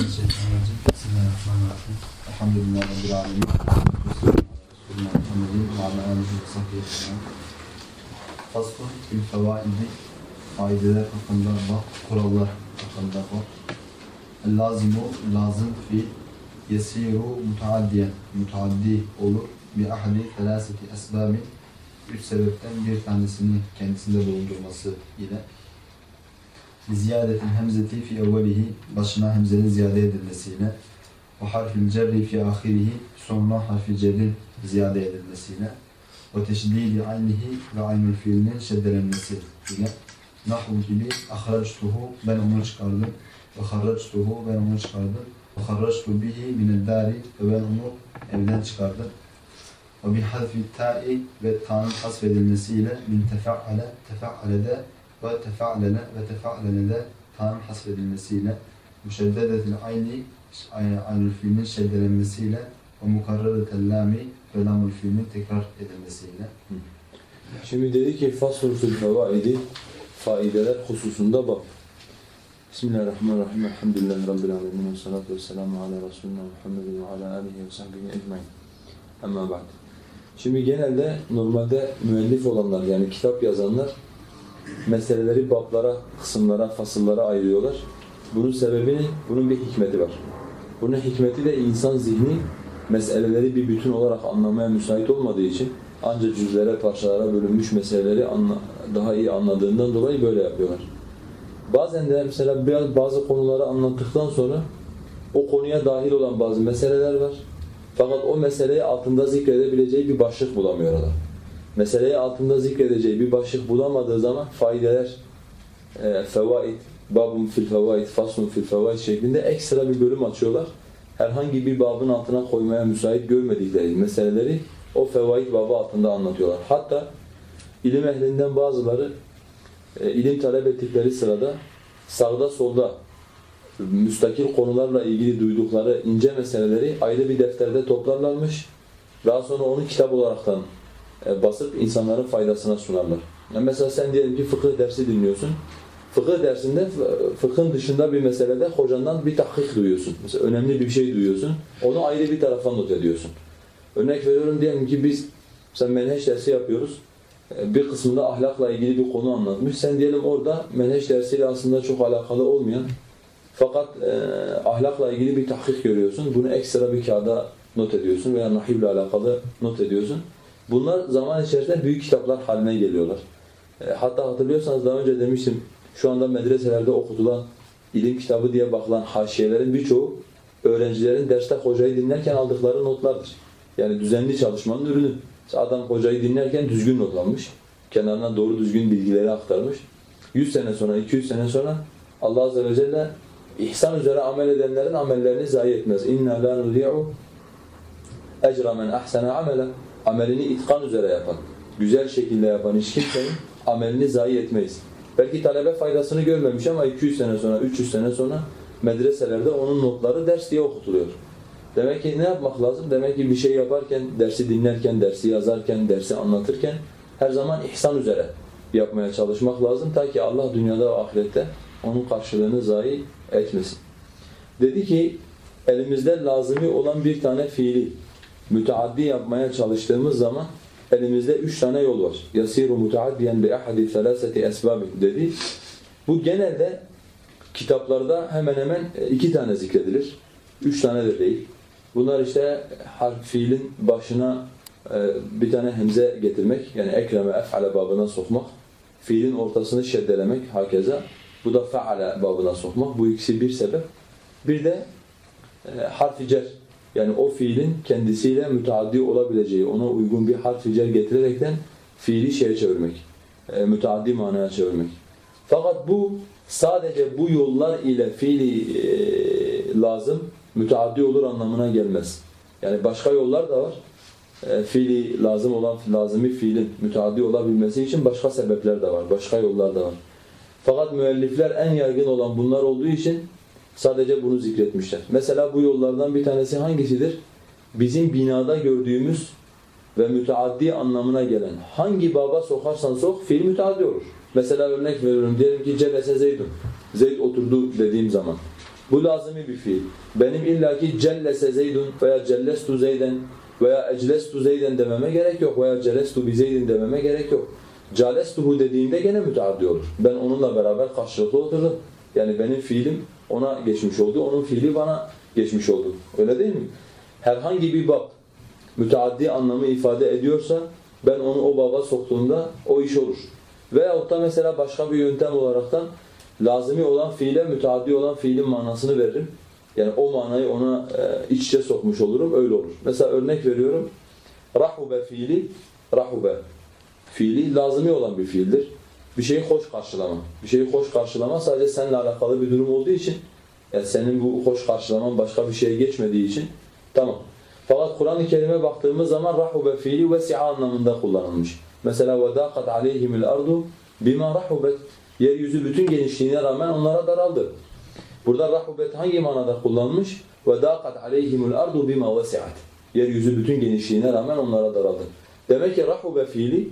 Mineşşeytanirracim. Bismillahirrahmanirrahim. Elhamdülillah Rabbil Alemin. Resulullah Muhammedin ve ala alihi ve sahbihi ecmaîn. Faslun fil fevaidi faideler hakkında bak, kurallar hakkında bak. Lazimu lazım fi yesiru mutaaddiyen mutaaddi olur bi ahli felaseti esbabi üç sebepten bir tanesini kendisinde bulundurması ile ziyadetin hemzeti fi evvelihi başına hemzenin ziyade edilmesiyle ve harfil cerri fi ahirihi sonuna harfi cerrin ziyade edilmesiyle ve teşdidi aynihi ve aynül fiilinin şeddelenmesi ile nahu gibi ahractuhu ben onu çıkardım ve harractuhu ben onu çıkardım ve harractu bihi mineddari ve ben onu evden çıkardım. Ve bi harfi ta'i ve ta'nın hasfedilmesiyle min tefa'ale tefa'alede ve tefa'lene ve tefa'lenede ta'nın hasfedilmesiyle müşeddedetil ayni aynül fiilin şeddelenmesiyle ve mukarreretel lami ve lamul fiilin tekrar edilmesiyle Şimdi dedi ki faslun fil fevaidi faideler hususunda bak. Bismillahirrahmanirrahim. Elhamdülillahi Rabbil alemin. Ve salatu ve ala Resulina Muhammedin ve ala alihi ve sahbihi ecmain. Ama ba'd. Şimdi genelde normalde müellif olanlar yani kitap yazanlar meseleleri bablara, kısımlara, fasıllara ayırıyorlar. Bunun sebebini, bunun bir hikmeti var. Bunun hikmeti de insan zihni meseleleri bir bütün olarak anlamaya müsait olmadığı için ancak cüzlere, parçalara bölünmüş meseleleri daha iyi anladığından dolayı böyle yapıyorlar. Bazen de mesela biraz bazı konuları anlattıktan sonra o konuya dahil olan bazı meseleler var. Fakat o meseleyi altında zikredebileceği bir başlık bulamıyor adam. Meseleyi altında zikredeceği bir başlık bulamadığı zaman faydeler, e, fevaid, babun fil fevaid, faslun fil fevaid şeklinde ekstra bir bölüm açıyorlar. Herhangi bir babın altına koymaya müsait görmedikleri meseleleri o fevaid babı altında anlatıyorlar. Hatta ilim ehlinden bazıları e, ilim talep ettikleri sırada sağda solda müstakil konularla ilgili duydukları ince meseleleri ayrı bir defterde toplarlarmış. Daha sonra onu kitap olaraktan basıp insanların faydasına sunarlar. Yani mesela sen diyelim ki fıkıh dersi dinliyorsun. Fıkıh dersinde fıkhın dışında bir meselede hocandan bir tahkik duyuyorsun. Mesela önemli bir şey duyuyorsun. Onu ayrı bir tarafa not ediyorsun. Örnek veriyorum diyelim ki biz sen menheş dersi yapıyoruz. E, bir kısmında ahlakla ilgili bir konu anlatmış. Sen diyelim orada menheş dersiyle aslında çok alakalı olmayan fakat e, ahlakla ilgili bir tahkik görüyorsun. Bunu ekstra bir kağıda not ediyorsun veya nahivle alakalı not ediyorsun. Bunlar zaman içerisinde büyük kitaplar haline geliyorlar. E, hatta hatırlıyorsanız daha önce demiştim şu anda medreselerde okutulan ilim kitabı diye bakılan haşiyelerin birçoğu öğrencilerin derste hocayı dinlerken aldıkları notlardır. Yani düzenli çalışmanın ürünü. Adam hocayı dinlerken düzgün notlanmış. Kenarına doğru düzgün bilgileri aktarmış. 100 sene sonra, 200 sene sonra Allah Azze ve Celle ihsan üzere amel edenlerin amellerini zayi etmez. İnna la nudi'u ecra men ahsana amela. Amelini itkan üzere yapan, güzel şekilde yapan hiç kimsenin amelini zayi etmeyiz. Belki talebe faydasını görmemiş ama 200 sene sonra, 300 sene sonra medreselerde onun notları ders diye okutuluyor. Demek ki ne yapmak lazım? Demek ki bir şey yaparken, dersi dinlerken, dersi yazarken, dersi anlatırken her zaman ihsan üzere yapmaya çalışmak lazım. Ta ki Allah dünyada ve ahirette onun karşılığını zayi etmesin. Dedi ki elimizde lazımi olan bir tane fiili müteaddi yapmaya çalıştığımız zaman elimizde üç tane yol var. Yasiru mutaaddiyen bi ahadi selaseti esbabi dedi. Bu genelde kitaplarda hemen hemen iki tane zikredilir. Üç tane de değil. Bunlar işte harf fiilin başına bir tane hemze getirmek yani ekreme ef'ale babına sokmak. Fiilin ortasını şeddelemek hakeza. Bu da fe'ale babına sokmak. Bu ikisi bir sebep. Bir de harf-i cer yani o fiilin kendisiyle müteaddi olabileceği, ona uygun bir harf-i cer getirerekten fiili şeye çevirmek, e, müteaddi manaya çevirmek. Fakat bu sadece bu yollar ile fiili e, lazım, müteaddi olur anlamına gelmez. Yani başka yollar da var. E, fiili lazım olan lazımi fiilin müteaddi olabilmesi için başka sebepler de var, başka yollar da var. Fakat müellifler en yaygın olan bunlar olduğu için Sadece bunu zikretmişler. Mesela bu yollardan bir tanesi hangisidir? Bizim binada gördüğümüz ve müteaddi anlamına gelen hangi baba sokarsan sok fiil müteaddi olur. Mesela örnek veriyorum diyelim ki celese Zeydun. Zeyd oturdu dediğim zaman. Bu lazımi bir fiil. Benim illaki cellese zeydun veya cellestu zeyden veya eclestu zeyden dememe gerek yok veya celestu bi zeydin dememe gerek yok. Calestuhu dediğimde gene müteaddi olur. Ben onunla beraber karşılıklı oturdum. Yani benim fiilim ona geçmiş oldu, onun fiili bana geçmiş oldu. Öyle değil mi? Herhangi bir bab müteaddi anlamı ifade ediyorsa ben onu o baba soktuğumda o iş olur. Veyahut da mesela başka bir yöntem olaraktan lazimi olan fiile müteaddi olan fiilin manasını veririm. Yani o manayı ona e, iç içe sokmuş olurum, öyle olur. Mesela örnek veriyorum. Rahube fiili, rahube fiili lazimi olan bir fiildir Bir şeyi hoş karşılama. Bir şeyi hoş karşılama sadece seninle alakalı bir durum olduğu için yani senin bu hoş karşılaman başka bir şeye geçmediği için tamam. Fakat Kur'an-ı Kerim'e baktığımız zaman rahube fiili vesi'a anlamında kullanılmış. Mesela وَدَاقَتْ عَلَيْهِمُ الْأَرْضُ بِمَا رَحُبَتْ Yeryüzü bütün genişliğine rağmen onlara daraldı. Burada rahubet hangi manada kullanılmış? وَدَاقَتْ عَلَيْهِمُ الْأَرْضُ بِمَا وَسِعَتْ Yeryüzü bütün genişliğine rağmen onlara daraldı. Demek ki rahube fiili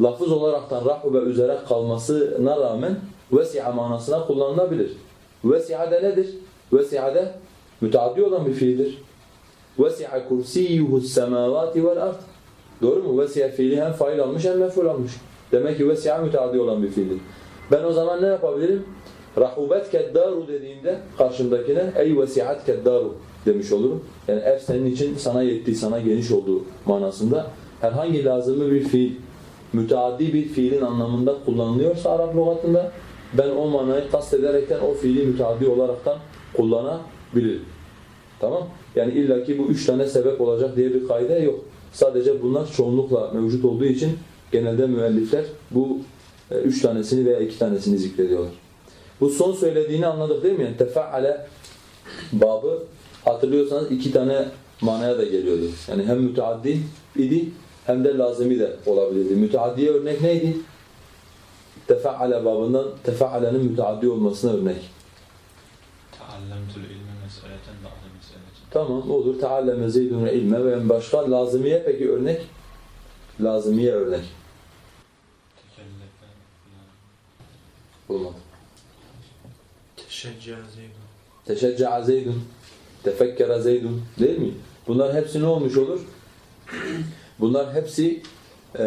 lafız olaraktan rahube üzere kalmasına rağmen vesi'a manasına kullanılabilir. Vesi'a da nedir? Vesi'a da müteaddi olan bir fiildir. Vesi'a kursiyyuhu semavati vel ard. Doğru mu? Vesi'a fiili hem fail almış hem mef'ul almış. Demek ki vesi'a müteaddi olan bir fiildir. Ben o zaman ne yapabilirim? Rahubet keddaru dediğimde karşımdakine ey vesi'at keddaru demiş olurum. Yani ev senin için sana yetti, sana geniş olduğu manasında herhangi lazımı bir fiil, müteaddi bir fiilin anlamında kullanılıyorsa Arap lügatında ben o manayı kastederekten o fiili müteaddi olaraktan kullanabilirim. Tamam? Yani illaki bu üç tane sebep olacak diye bir kaide yok. Sadece bunlar çoğunlukla mevcut olduğu için genelde müellifler bu e, üç tanesini veya iki tanesini zikrediyorlar. Bu son söylediğini anladık değil mi? Yani tefa'ale babı hatırlıyorsanız iki tane manaya da geliyordu. Yani hem müteaddi idi hem de lazimi de olabilirdi. Müteaddiye örnek neydi? Tefeale babından tefealenin müteaddi olmasına örnek. Tamam olur. Taalleme zeydun ilme ve başka lazimiye peki örnek? Lazimiye örnek. Olmadı. Teşecca zeydun. Teşecca zeydun. Tefekkere zeydun. Değil mi? Bunlar hepsi ne olmuş olur? Bunlar hepsi eee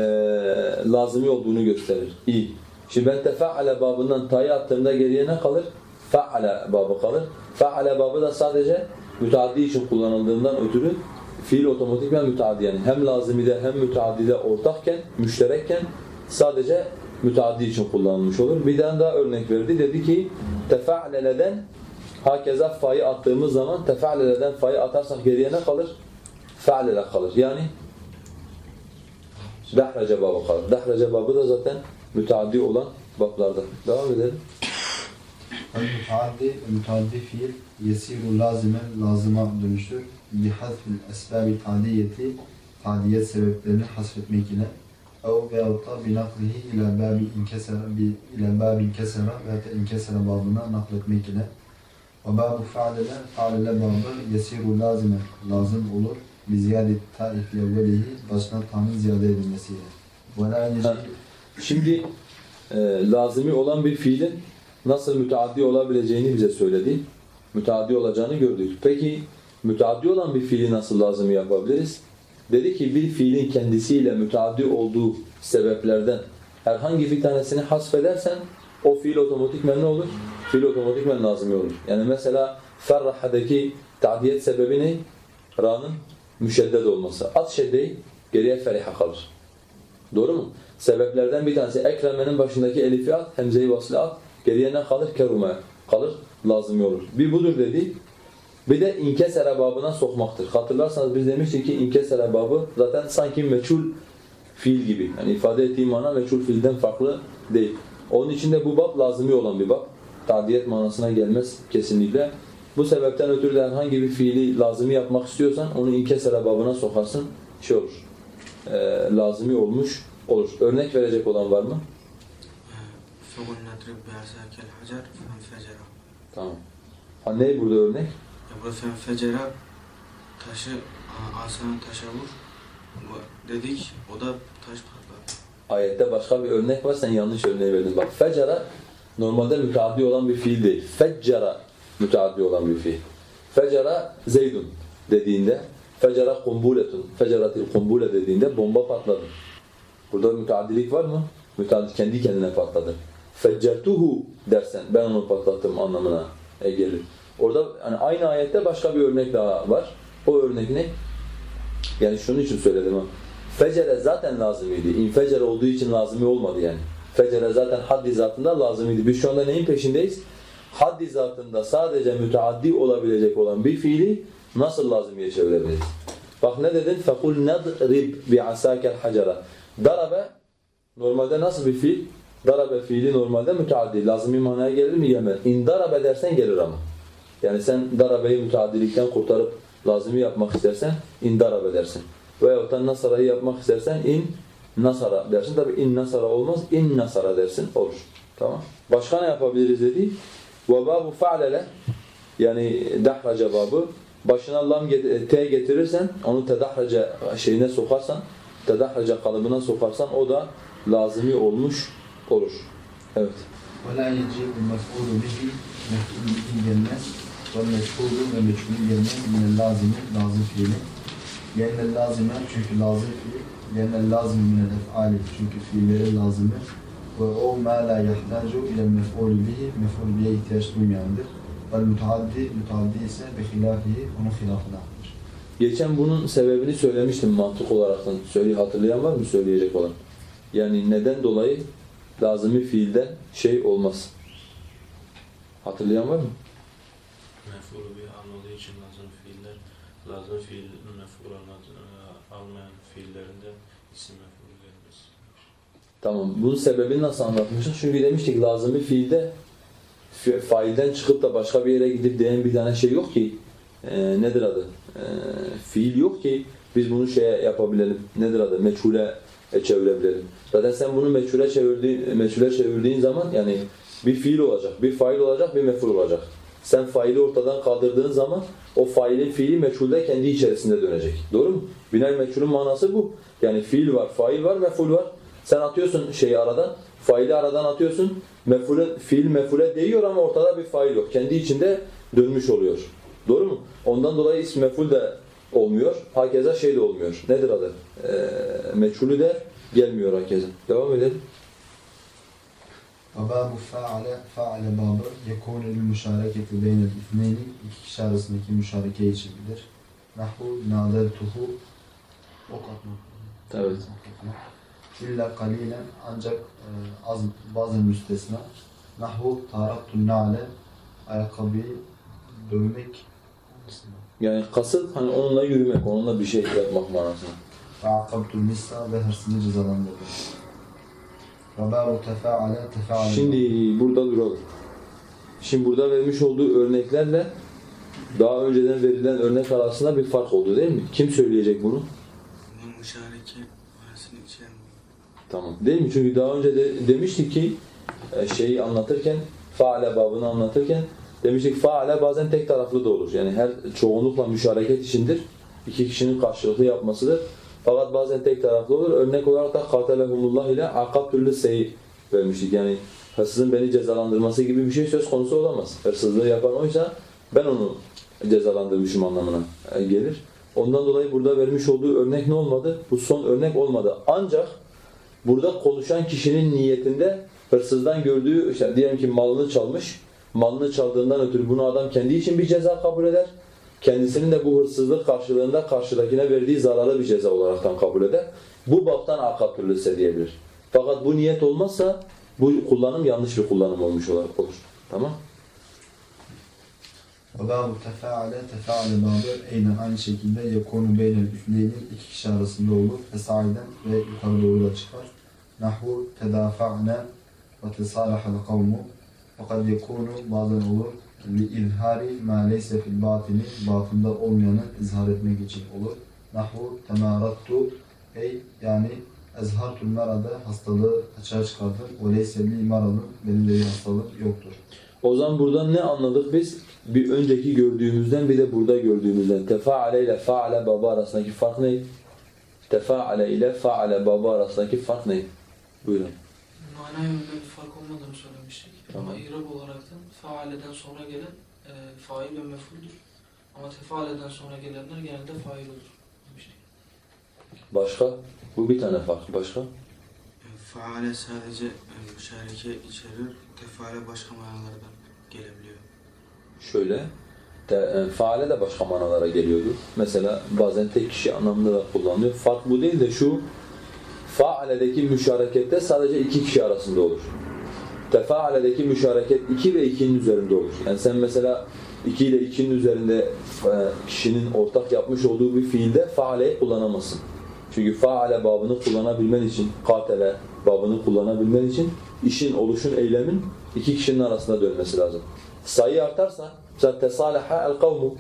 lazimi olduğunu gösterir. İyi. Şimdi ben tefa'ale babından ta'yı attığımda geriye ne kalır? Fa'ale babı kalır. Fa'ale babı da sadece müteaddi için kullanıldığından ötürü fiil otomatikman müteaddi yani hem lazimide hem müteaddide ortakken, müşterekken sadece müteaddi için kullanılmış olur. Bir tane daha örnek verdi. Dedi ki tefa'leleden hakeza fa'yı attığımız zaman tefa'leleden fa'yı atarsak geriye ne kalır? Fe'lele kalır. Yani dahrece babı kalır. Dahrece babı da zaten müteaddi olan bablarda. Devam edelim. El-müteaddi, müteaddi fiil yesiru lazimen lazıma dönüşür. Bihazfil esbab-i tadiyeti tadiyet sebeplerini hasfetmek ile ev veyahut da binaklihi ila babi inkesera ila babi inkesera veya da inkesera babına nakletmek ile ve babu fa'lele fa'lele babı yesiru lazimen lazım olur bi ziyade ta'if evvelihi başına ta'nın ziyade edilmesiyle. Yecib Şimdi e, lazimi olan bir fiilin nasıl müteaddi olabileceğini bize söyledi. Müteaddi olacağını gördük. Peki müteaddi olan bir fiili nasıl lazimi yapabiliriz? Dedi ki bir fiilin kendisiyle müteaddi olduğu sebeplerden herhangi bir tanesini hasfedersen o fiil otomatikmen ne olur? Fiil otomatikmen lazimi olur. Yani mesela ferrahadaki ta'diyet sebebi ne? Ra'nın müşedded olması. At şeddeyi geriye feriha kalır. Doğru mu? Sebeplerden bir tanesi ekremenin başındaki elifi at, hemzeyi vaslı at, geriye ne kalır? Kerume kalır, lazım olur. Bir budur dedi. Bir de inkesere babına sokmaktır. Hatırlarsanız biz demiştik ki inkesere babı zaten sanki meçhul fiil gibi. Yani ifade ettiği mana meçhul fiilden farklı değil. Onun için de bu bab lazımi olan bir bab. Tadiyet manasına gelmez kesinlikle. Bu sebepten ötürü de herhangi bir fiili lazımı yapmak istiyorsan onu inkesele babına sokarsın şey olur. E, lazımı olmuş olur. Örnek verecek olan var mı? Tamam. Ha, ne burada örnek? Burada fenfecera taşı asanın taşa vur. Dedik o da taş patladı. Ayette başka bir örnek var sen yanlış örneği verdin. Bak fecera normalde müteaddi olan bir fiil değil. Feccera müteaddi olan bir fiil. Fecera Zeydun dediğinde fecera kumbuletun, feceratil kumbule dediğinde bomba patladı. Burada müteaddilik var mı? Müteaddit kendi kendine patladı. Feccertuhu dersen ben onu patlattım anlamına e, gelir. Orada hani aynı ayette başka bir örnek daha var. O örnek ne? Yani şunun için söyledim. Fecere zaten lazımıydı. İnfecere olduğu için lazımı olmadı yani. Fecere zaten haddi zatında lazımıydı. Biz şu anda neyin peşindeyiz? Haddi zatında sadece müteaddi olabilecek olan bir fiili nasıl lazımıya çevirebiliriz? Bak ne dedin? فَقُلْ نَضْرِبْ بِعَسَاكَ الْحَجَرَ Darabe normalde nasıl bir fiil? Darabe fiili normalde müteaddi. Lazımi manaya gelir mi? Gelmez. İn darabe dersen gelir ama. Yani sen darabeyi müteaddilikten kurtarıp lazımı yapmak istersen in darabe dersin. Veyahut da nasarayı yapmak istersen in nasara dersin. Tabi in nasara olmaz, in nasara dersin. Olur. Tamam. Başka ne yapabiliriz dedi? وَبَابُ فَعْلَلَ Yani dahraca babı. Başına lam get- t getirirsen, onu tedahraca şeyine sokarsan, tedahraca kalıbına sokarsan o da lazımi olmuş olur. Evet. وَلَا يَجِبُ الْمَفْعُولُ بِهِ Mef'ul bihi gelmez. وَالْمَشْهُولُ ve meçhulü gelmez. Minel lazimi, lazım fiili. Yenel lazime çünkü lazım fiil. Yenel lazimi minel ef'ali çünkü fiilleri lazımı. Ve o ma la yahtacu ile mef'ulü bihi mef'ul bihe ihtiyaç duymayandır. Vel müteaddi, müteaddi ise behilafihi onun hilafındadır. Geçen bunun sebebini söylemiştim mantık olaraktan. Söyle hatırlayan var mı söyleyecek olan? Yani neden dolayı lazımi fiilden şey olmaz? Hatırlayan var mı? Mef'ulü bir anladığı için lazım fiiller, lazım fiil mef'ul anladı- almayan fiillerinde isim mef'ulü gelmez. Tamam. Bunun sebebini nasıl anlatmıştık? Çünkü demiştik lazımi fiilde fi- failden çıkıp da başka bir yere gidip diyen bir tane şey yok ki. Ee, nedir adı? Ee, fiil yok ki biz bunu şeye yapabilelim. Nedir adı? Meçhule e, çevirebilelim. Zaten sen bunu meçhule çevirdiğin, meçhule çevirdiğin zaman yani bir fiil olacak, bir fail olacak, bir mef'ul olacak. Sen faili ortadan kaldırdığın zaman o failin fiili meçhulde kendi içerisinde dönecek. Doğru mu? Binay meçhulün manası bu. Yani fiil var, fail var, mef'ul var. Sen atıyorsun şeyi aradan, faili aradan atıyorsun. Mef'ule, fiil mef'ule değiyor ama ortada bir fail yok. Kendi içinde dönmüş oluyor. Doğru mu? Ondan dolayı ism mef'ul de olmuyor. Hakeza şey de olmuyor. Nedir adı? Ee, meçhulü de gelmiyor hakeza. Devam edelim. وباب فعل فعل babı يكون للمشاركة بين الاثنين iki kişi arasındaki müşareke içindir. Nahu nadeltuhu ok atmak. Evet. Ok atmak. İlla kalilen ancak e, az bazı müstesna. Nahu taraktun na'le ayakkabıyı dövmek. Yani kasıt hani onunla yürümek, onunla bir şey yapmak manasında. Ve akabtul nisa ve hırsını cezalandırdı. Ve babu tefaale tefaale. Şimdi burada duralım. Şimdi burada vermiş olduğu örneklerle daha önceden verilen örnek arasında bir fark oldu değil mi? Kim söyleyecek bunu? Bunun müşareke arasını içeren Tamam. Değil mi? Çünkü daha önce de demiştik ki e, şeyi anlatırken, faale babını anlatırken demiştik faale bazen tek taraflı da olur. Yani her çoğunlukla müşareket içindir. İki kişinin karşılıklı yapmasıdır. Fakat bazen tek taraflı olur. Örnek olarak da katelehumullah ile akabtüllü seyi vermiştik. Yani hırsızın beni cezalandırması gibi bir şey söz konusu olamaz. Hırsızlığı yapan oysa ben onu cezalandırmışım anlamına e, gelir. Ondan dolayı burada vermiş olduğu örnek ne olmadı? Bu son örnek olmadı. Ancak Burada konuşan kişinin niyetinde hırsızdan gördüğü, işte diyelim ki malını çalmış, malını çaldığından ötürü bunu adam kendi için bir ceza kabul eder. Kendisinin de bu hırsızlık karşılığında karşıdakine verdiği zararlı bir ceza olaraktan kabul eder. Bu baptan akatürlüse diyebilir. Fakat bu niyet olmazsa bu kullanım yanlış bir kullanım olmuş olur. olur. Tamam? Ve babu tefaale tefaale babı aynen aynı şekilde yekunu beynel üfneynin iki kişi arasında olur. Fesaiden ve yukarı doğru da çıkar. Nahu tedafa'ne ve tesalahal kavmu. Fakat yekunu bazen olur. Li izhari ma leyse fil batini batında olmayanı izhar etmek için olur. Nahu temarattu ey yani ezhartul marada hastalığı açığa çıkardım. O leyse li maradın benim de bir hastalığım yoktur. O zaman buradan ne anladık biz? Bir önceki gördüğümüzden bir de burada gördüğümüzden. Tefaale ile faale baba arasındaki fark ne? Tefaale ile faale baba arasındaki fark ne? Buyurun. Mana yönünde bir fark olmadığını söylemiştik. Tamam. Ama İrab olarak da faaleden sonra gelen e, fail ve mef'uldür. Ama tefaleden sonra gelenler genelde fail olur. demiştik. Başka? Bu bir tane fark. Başka? E, Faale sadece e, müşareke içerir. Tefaale başka manalardan gelebiliyor. Şöyle, te, e, faale de başka manalara geliyordu. Mesela bazen tek kişi anlamında da kullanılıyor. Fark bu değil de şu, faaledeki müşarekette sadece iki kişi arasında olur. Tefaaledeki müşareket iki ve ikinin üzerinde olur. Yani sen mesela iki ile ikinin üzerinde e, kişinin ortak yapmış olduğu bir fiilde faaleyi kullanamazsın. Çünkü faale babını kullanabilmen için, katele babını kullanabilmen için işin, oluşun, eylemin iki kişinin arasında dönmesi lazım. Sayı artarsa, mesela tesaleha el kavmu.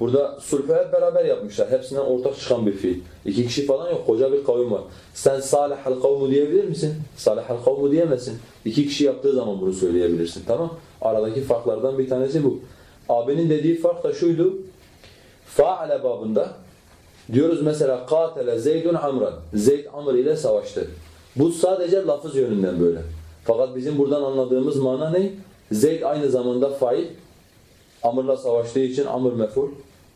Burada sulhü hep beraber yapmışlar. Hepsinden ortak çıkan bir fiil. İki kişi falan yok, koca bir kavim var. Sen salihel kavmu diyebilir misin? Salihel kavmu diyemezsin. İki kişi yaptığı zaman bunu söyleyebilirsin, tamam? Aradaki farklardan bir tanesi bu. Abinin dediği fark da şuydu. Faale babında diyoruz mesela katele Zeydun Amran. Zeyd Amr ile savaştı. Bu sadece lafız yönünden böyle. Fakat bizim buradan anladığımız mana ne? Zeyd aynı zamanda fail. Amr'la savaştığı için Amr mef'ul.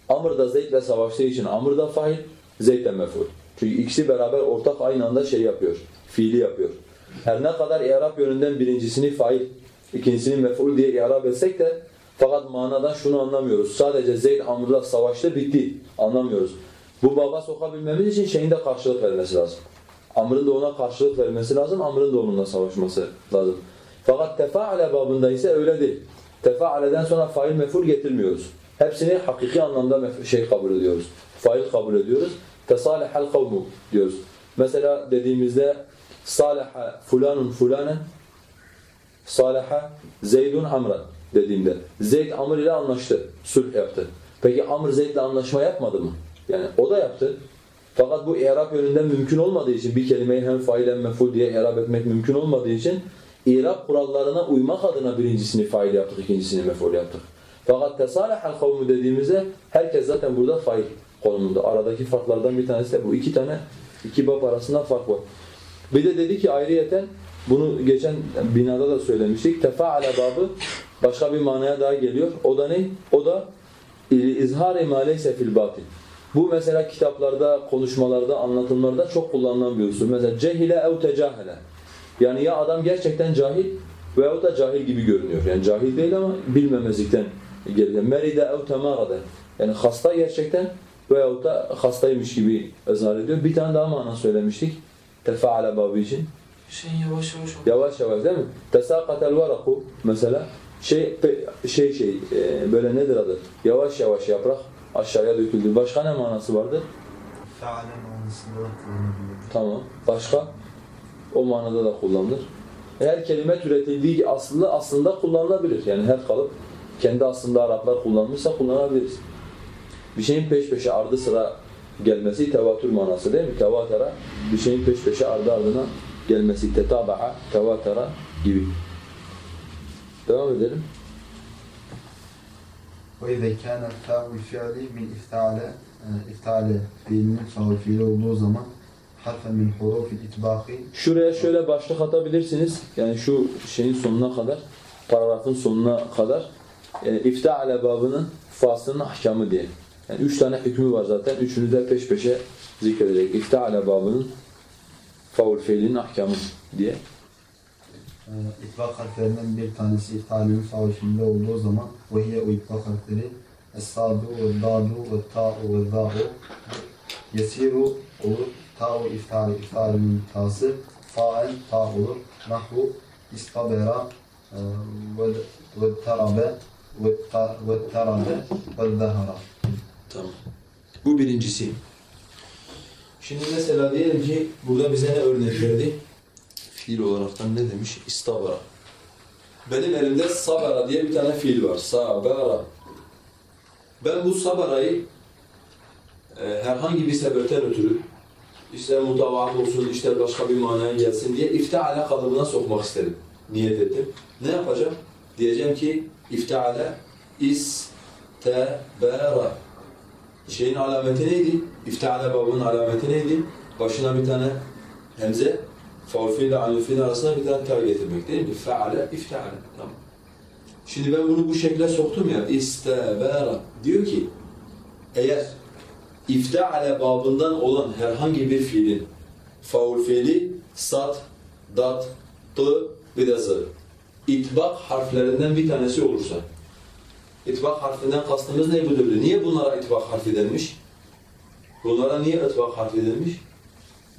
Amr da Zeyd'le savaştığı için Amr da fail. Zeyd de mef'ul. Çünkü ikisi beraber ortak aynı anda şey yapıyor. Fiili yapıyor. Her ne kadar i'rab yönünden birincisini fail, ikincisini mef'ul diye i'rab etsek de fakat manadan şunu anlamıyoruz. Sadece Zeyd Amr'la savaştı bitti. Anlamıyoruz. Bu baba sokabilmemiz için şeyin de karşılık vermesi lazım. Amr'ın da ona karşılık vermesi lazım, Amr'ın da onunla savaşması lazım. Fakat tefaale babında ise öyle değil. Tefaaleden sonra fail mef'ul getirmiyoruz. Hepsini hakiki anlamda şey kabul ediyoruz. Fail kabul ediyoruz. Tesalihel kavmu diyoruz. Mesela dediğimizde salaha fulanun fulanen salaha Zeydun Amran dediğimde Zeyd Amr ile anlaştı, sulh yaptı. Peki Amr Zeyd'le anlaşma yapmadı mı? Yani o da yaptı. Fakat bu i'rab yönünden mümkün olmadığı için bir kelimeyi hem fail hem mef'ul diye i'rab etmek mümkün olmadığı için i'rab kurallarına uymak adına birincisini fail yaptık, ikincisini mef'ul yaptık. Fakat tesalihel kavmu dediğimizde herkes zaten burada fail konumunda. Aradaki farklardan bir tanesi de bu. iki tane, iki bab arasında fark var. Bir de dedi ki ayrıyeten bunu geçen binada da söylemiştik. Tefaale babı başka bir manaya daha geliyor. O da ne? O da izhar-ı ma fil batil. Bu mesela kitaplarda, konuşmalarda, anlatımlarda çok kullanılan bir usul. Mesela cehile ev tecahele. Yani ya adam gerçekten cahil veyahut da cahil gibi görünüyor. Yani cahil değil ama bilmemezlikten geliyor. Meride ev temarade. Yani hasta gerçekten veyahut da hastaymış gibi ızhar ediyor. Bir tane daha mana söylemiştik. Tefaale babı için. Şeyin yavaş yavaş Yavaş yavaş değil mi? Tesaqatel varaku mesela şey şey şey e, böyle nedir adı? Yavaş yavaş yaprak aşağıya döküldü. Başka ne manası vardır? Feale manasında da kullanılıyor. Tamam. Başka? O manada da kullanılır. Her kelime türetildiği aslında aslında kullanılabilir. Yani her kalıp kendi aslında Araplar kullanmışsa kullanabiliriz. Bir şeyin peş peşe ardı sıra gelmesi tevatür manası değil mi? Tevatara bir şeyin peş peşe ardı ardına gelmesi tetaba'a, tevatara gibi. Devam edelim. وَاِذَا كَانَ الْفَاءُ الْفِعْلِ مِنْ اِفْتَعَلَ İftale fiilinin faul fiili olduğu zaman harfen min hurufil itbaki Şuraya şöyle başlık atabilirsiniz. Yani şu şeyin sonuna kadar, paragrafın sonuna kadar e, iftaale babının faslının ahkamı diye. Yani üç tane hükmü var zaten. Üçünü de peş peşe zikredecek. İftaale babının faul fiilinin ahkamı diye. e, harflerinden bir tanesi faul fiilinde olduğu zaman ve hiye o itbak harfleri es-sadu ve dadu ve ta'u ve za'u yesiru olur ta'u iftali iftalinin ta'sı fa'en ta olur nahvu istabera e, ve tarabe ve ta- ve tarabe ve zahara Tamam. Bu birincisi. Şimdi mesela diyelim ki burada bize ne örnek verdi? Fiil olaraktan ne demiş? İstabara. Benim elimde sabara diye bir tane fiil var. Sabara. Ben bu sabarayı e, herhangi bir sebepten ötürü işte mutavaat olsun, işte başka bir manaya gelsin diye iftiale kalıbına sokmak istedim. Niyet ettim. Ne yapacağım? Diyeceğim ki iftiale istebara. Şeyin alameti neydi? İftiale babının alameti neydi? Başına bir tane hemze, faul fiil ile aynı fiil arasında bir tane ter getirmek değil mi? Feale, iftiale. Tamam. Şimdi ben bunu bu şekle soktum ya. İstebera. Diyor ki eğer ifteale babından olan herhangi bir fiilin faul fiili sat, dat, tı bir de zı. İtbak harflerinden bir tanesi olursa. İtbak harfinden kastımız ne bu dördü? Niye bunlara itbak harfi denmiş? Bunlara niye itbak harfi denmiş?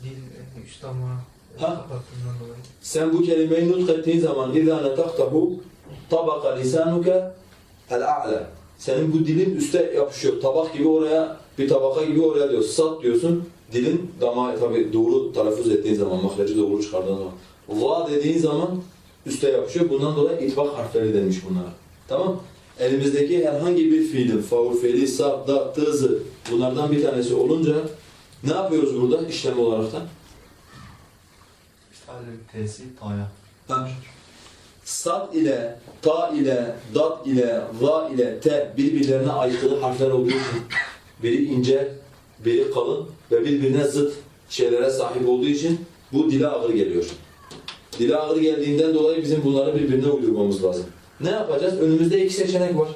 Dil üç damağı Ha? kapatından dolayı. Sen bu kelimeyi nutk ettiğin zaman اِذَا نَتَقْتَهُ طَبَقَ لِسَانُكَ الْاَعْلَى Senin bu dilin üste yapışıyor. Tabak gibi oraya, bir tabaka gibi oraya diyor. Sat diyorsun. Dilin damağı tabi doğru telaffuz ettiğin zaman, mahreci doğru çıkardığın zaman. Va dediğin zaman üste yapışıyor. Bundan dolayı itbak harfleri denmiş bunlara. Tamam Elimizdeki herhangi bir fiilin, faul fiili, sat, da, tızı bunlardan bir tanesi olunca ne yapıyoruz burada işlem olarak da? Tesi taya. Ha. Sad ile, ta ile, dat ile, va ile, te birbirlerine aykırı harfler olduğu için biri ince, biri kalın ve birbirine zıt şeylere sahip olduğu için bu dile ağır geliyor. Dile ağır geldiğinden dolayı bizim bunları birbirine uydurmamız lazım. Ne yapacağız? Önümüzde iki seçenek var.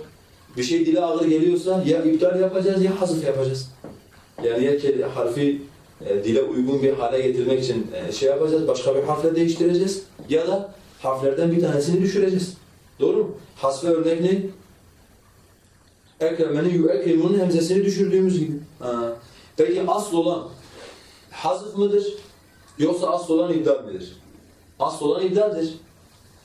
Bir şey dile ağır geliyorsa ya iptal yapacağız ya hazıf yapacağız. Yani ya harfi e, dile uygun bir hale getirmek için e, şey yapacağız, başka bir harfle değiştireceğiz ya da harflerden bir tanesini düşüreceğiz. Doğru mu? Hasfe örnek ne? Ekremenin yüekrimunun hemzesini düşürdüğümüz gibi. Ha. Peki asıl olan hazıf mıdır? Yoksa asıl olan ibdal midir? Asıl olan ibdaldir.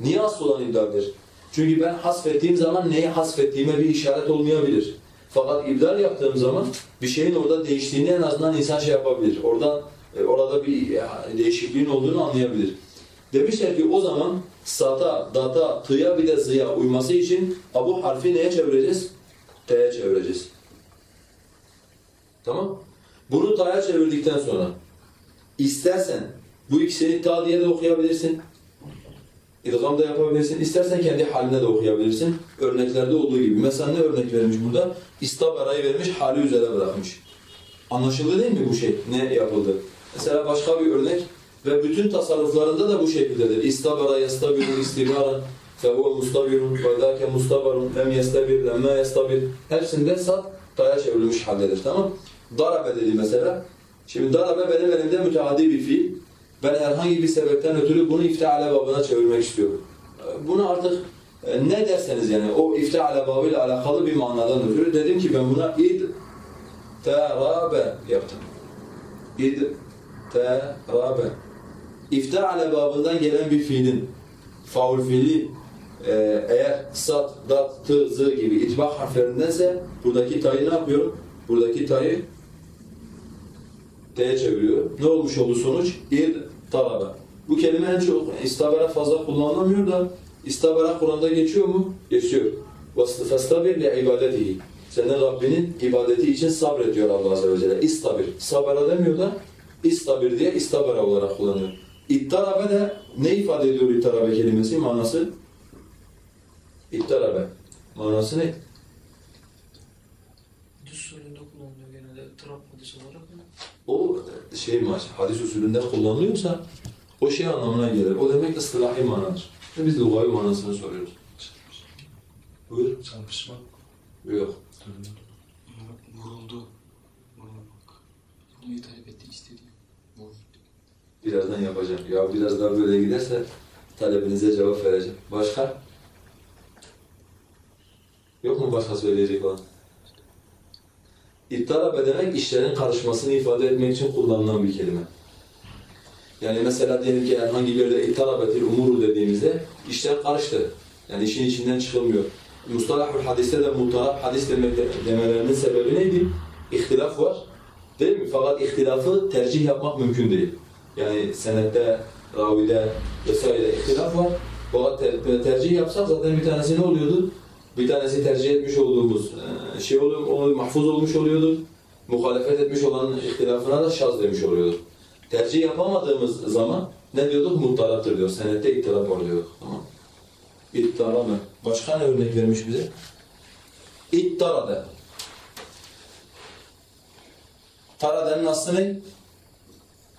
Niye asıl olan ibdaldir? Çünkü ben hasfettiğim zaman neyi hasfettiğime bir işaret olmayabilir. Fakat ibdal yaptığım zaman bir şeyin orada değiştiğini en azından insan şey yapabilir. Oradan e, orada bir değişikliğin olduğunu anlayabilir. Demişler ki o zaman sata, data, tıya bir de zıya uyması için ha, bu harfi neye çevireceğiz? T'ye çevireceğiz. Tamam? Bunu ta'ya çevirdikten sonra istersen bu ikisini ta diye de okuyabilirsin. İdgam da yapabilirsin. İstersen kendi haline de okuyabilirsin. Örneklerde olduğu gibi. Mesela ne örnek vermiş burada? İstabara'yı vermiş, hali üzere bırakmış. Anlaşıldı değil mi bu şey? Ne yapıldı? Mesela başka bir örnek ve bütün tasarruflarında da bu şekildedir. İstabara yastabiru istibaran fehuve mustabirun ve zâke mustabarun lem yestabir lemme yestabir hepsinde sat taya çevrilmiş haldedir. Tamam Darabe dedi mesela. Şimdi darabe benim elimde müteaddi bir fiil. Ben herhangi bir sebepten ötürü bunu iftiale babına çevirmek istiyorum. Bunu artık e, ne derseniz yani o iftiale babıyla alakalı bir manadan ötürü dedim ki ben buna id terabe yaptım. İd terabe. İftiale babından gelen bir fiilin faul fiili e, eğer sat, dat, tı, zı gibi itbak harflerindense buradaki tayı ne yapıyorum? Buradaki tayı T'ye çeviriyor. Ne olmuş oldu sonuç? İr talaba. Bu kelime en çok istabara fazla kullanılamıyor da istabara Kur'an'da geçiyor mu? Geçiyor. وَاسْتَفَسْتَبِرْ لِعِبَادَتِهِ Senin Rabbinin ibadeti için sabrediyor Allah Azze ve Celle. İstabir. Sabara demiyor da istabir diye istabara olarak kullanıyor. İttarabe de ne ifade ediyor ittarabe kelimesi? Manası? İttarabe. Manası ne? Düz usulünde kullanılıyor genelde. Trap hadis olarak ama o şey maç, hadis usulünde kullanılıyorsa o şey anlamına gelir. O demek ıstılahi manadır. İşte Biz lugavi manasını soruyoruz. Buyur. Çarpışma. Yok. Vuruldu. Vurulmak. Neyi talep etti istediği. Vur. Birazdan yapacağım. Ya biraz daha böyle giderse talebinize cevap vereceğim. Başka? Yok mu başka söyleyecek olan? İttarabe demek işlerin karışmasını ifade etmek için kullanılan bir kelime. Yani mesela diyelim ki herhangi bir yerde ittarabetil umuru dediğimizde işler karıştı. Yani işin içinden çıkılmıyor. Mustalahul hadiste de mutarab hadis demelerinin sebebi neydi? İhtilaf var. Değil mi? Fakat ihtilafı tercih yapmak mümkün değil. Yani senette, ravide vesaire ihtilaf var. Fakat ter- tercih yapsak zaten bir tanesi ne oluyordu? Bir tanesi tercih etmiş olduğumuz e, şey oluyor, onu mahfuz olmuş oluyordu. Muhalefet etmiş olan ihtilafına da şaz demiş oluyordu. Tercih yapamadığımız zaman ne diyorduk? Muttarattır diyor. Senette ittirap var diyorduk. Tamam. İttarabe. Başka ne örnek vermiş bize? İttarade. Taradenin aslı ne?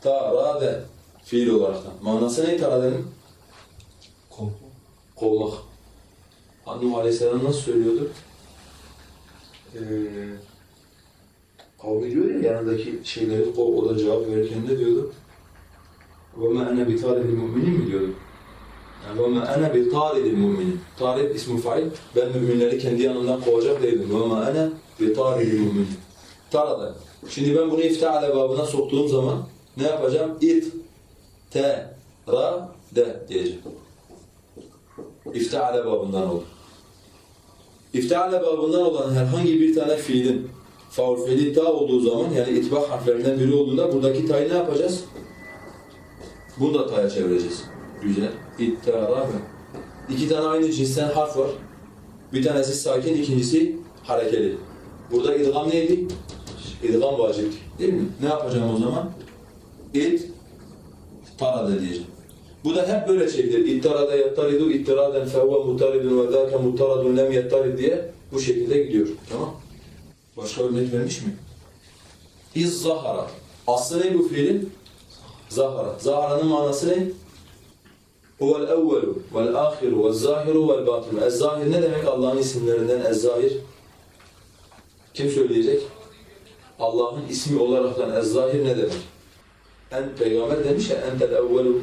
Tarade. Fiil olarak da. Manası ne taradenin? Kol. Kovmak. Nuh Aleyhisselam nasıl söylüyordu? Ee, kavmi diyor ya yanındaki şeyleri o, o da cevap verirken ne diyordu? وَمَا أَنَا بِطَارِدِ الْمُؤْمِنِينَ mi diyordu? Yani وَمَا أَنَا بِطَارِدِ الْمُؤْمِنِينَ Tarid ismi fail. Ben müminleri kendi yanından kovacak değilim. وَمَا أَنَا بِطَارِدِ الْمُؤْمِنِينَ Tarada. Şimdi ben bunu iftiale babına soktuğum zaman ne yapacağım? İt, te, ra, de diyeceğim. İftiale babından olur. İftiale babından olan herhangi bir tane fiilin faul fiili ta olduğu zaman yani itbah harflerinden biri olduğunda buradaki ta'yı ne yapacağız? Bunu da ta'ya çevireceğiz. Güzel. İttara İki tane aynı cinsten harf var. Bir tanesi sakin, ikincisi harekeli. Burada idgam neydi? İdgam vacip. Değil mi? Ne yapacağım o zaman? İt tarada diyeceğim. Bu da hep böyle çekilir. İttarada yattaridu ittiraden fevve mutaridun ve zâke mutaradun lem yattarid diye bu şekilde gidiyor. Tamam. Başka örnek vermiş mi? İz zahara. Aslı ne bu fiilin? Zahara. Zahara'nın manası ne? Huvel evvelu vel ahiru vel zahiru vel batinu. Ez-zahir ne demek Allah'ın isimlerinden ez-zahir? Kim söyleyecek? Allah'ın ismi olaraktan ez-zahir ne demek? En peygamber demiş ya entel evvelu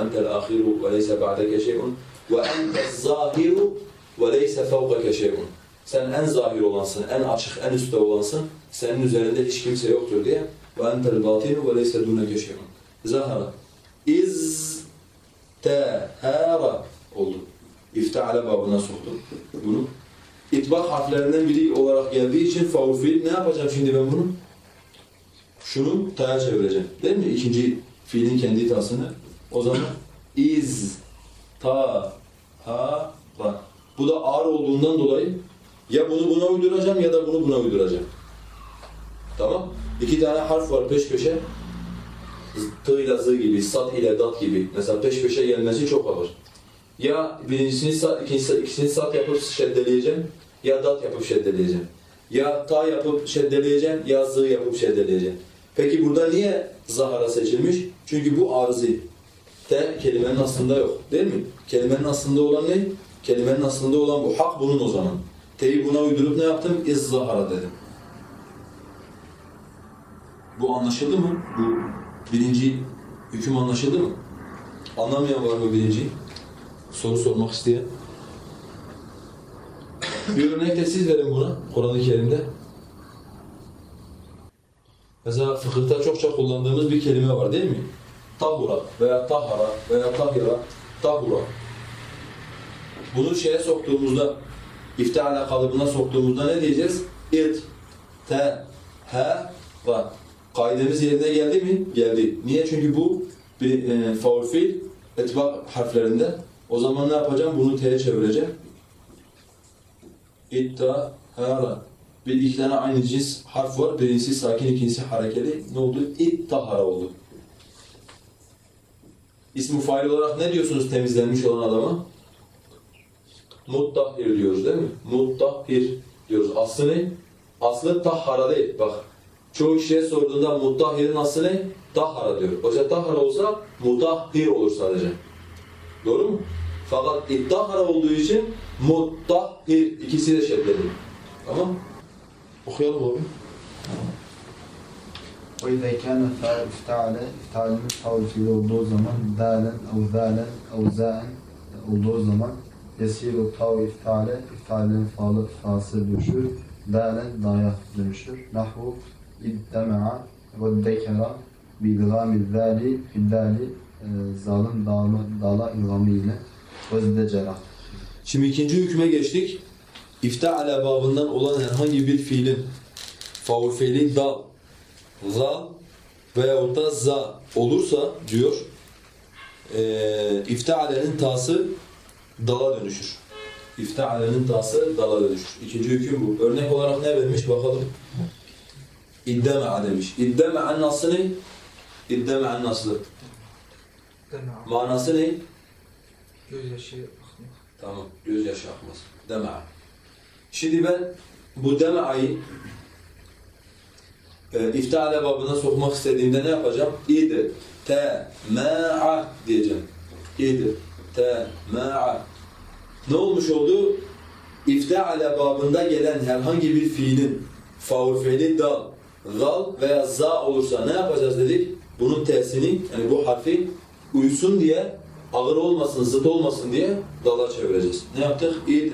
entel ahiru ve leyse ba'deke şey'un ve entel zahiru ve leyse fevkeke şey'un. Sen en zahir olansın, en açık, en üstte olansın. Senin üzerinde hiç kimse yoktur diye. Batinu ve leyse duneke şey'un. Zahara. İz tehara oldu. İftiale babına soktum bunu. İtbak harflerinden biri olarak geldiği için faul fiil ne yapacağım şimdi ben bunu? Şunu taya çevireceğim. Değil mi? İkinci fiilin kendi tasını. O zaman iz ta ha ra. Bu da ağır olduğundan dolayı ya bunu buna uyduracağım ya da bunu buna uyduracağım. Tamam? İki tane harf var peş peşe. T ile Z gibi, sat ile dat gibi. Mesela peş peşe gelmesi çok ağır. Ya birincisini sat, ikincisini, ikisini sat yapıp şeddeleyeceğim ya dat yapıp şeddeleyeceğim. Ya ta yapıp şeddeleyeceğim ya z yapıp şeddeleyeceğim. Peki burada niye zahara seçilmiş? Çünkü bu arzi. Te kelimenin aslında yok. Değil mi? Kelimenin aslında olan ne? Kelimenin aslında olan bu. Hak bunun o zaman. T'yi buna uydurup ne yaptım? İz zahara dedim. Bu anlaşıldı mı? Bu birinci hüküm anlaşıldı mı? Anlamayan var mı birinciyi? Soru sormak isteyen. Bir örnek de siz verin buna Kur'an-ı Kerim'de. Mesela fıkıhta çokça kullandığımız bir kelime var değil mi? Tahura veya tahara veya tahira, tahura. Bunu şeye soktuğumuzda, iftihala kalıbına soktuğumuzda ne diyeceğiz? İt, te, he, ra. Kaidemiz yerine geldi mi? Geldi. Niye? Çünkü bu bir e, faul fiil, etbak harflerinde. O zaman ne yapacağım? Bunu t'ye çevireceğim. İtta, hara. Bir iki tane aynı cins harf var. Birincisi sakin, ikincisi harekeli. Ne oldu? İttahara oldu. İsmi fail olarak ne diyorsunuz temizlenmiş olan adama? Muttahhir diyoruz değil mi? Muttahhir diyoruz. Aslı ne? Aslı tahhara değil. Bak çoğu kişiye sorduğunda muttahhirin aslı ne? Tahhara diyor. Oysa tahhara olsa mutahhir olur sadece. Doğru mu? Fakat ittahara olduğu için muttahhir ikisi de şeddeli. Tamam Okuyalım abi. وإذا كان فاعل افتعل افتعalinin faul fiili olduğu zaman dalen ev zalen ev zaen olduğu zaman yesiru tav iftale iftalinin faalı fası dönüşür dalen daya dönüşür nahvu iddema'a ve dekera bi idgamil zali fiddali e, zalim dağla, dağla ilgamı ile ve zdecera Şimdi ikinci hüküme geçtik. İfteale babından olan herhangi bir fiilin faul dal, zal veyahut da za olursa diyor e, iftealenin tası dala dönüşür. İftealenin tası dala dönüşür. İkinci hüküm bu. Örnek olarak ne vermiş bakalım. İddeme'a demiş. İddeme'en nasıl ne? İddeme'en nasıl? Manası ne? Gözyaşı akmak. Tamam, gözyaşı akmaz. Dema. Şimdi ben bu dema'yı e, iftale babına sokmak istediğimde ne yapacağım? İd, te, ma'a diyeceğim. İd, te, ma'a. ne olmuş oldu? İfteale babında gelen herhangi bir fiilin faul fiili dal, gal veya za olursa ne yapacağız dedik? Bunun tersini, yani bu harfi uyusun diye, ağır olmasın, zıt olmasın diye dala çevireceğiz. Ne yaptık? İd,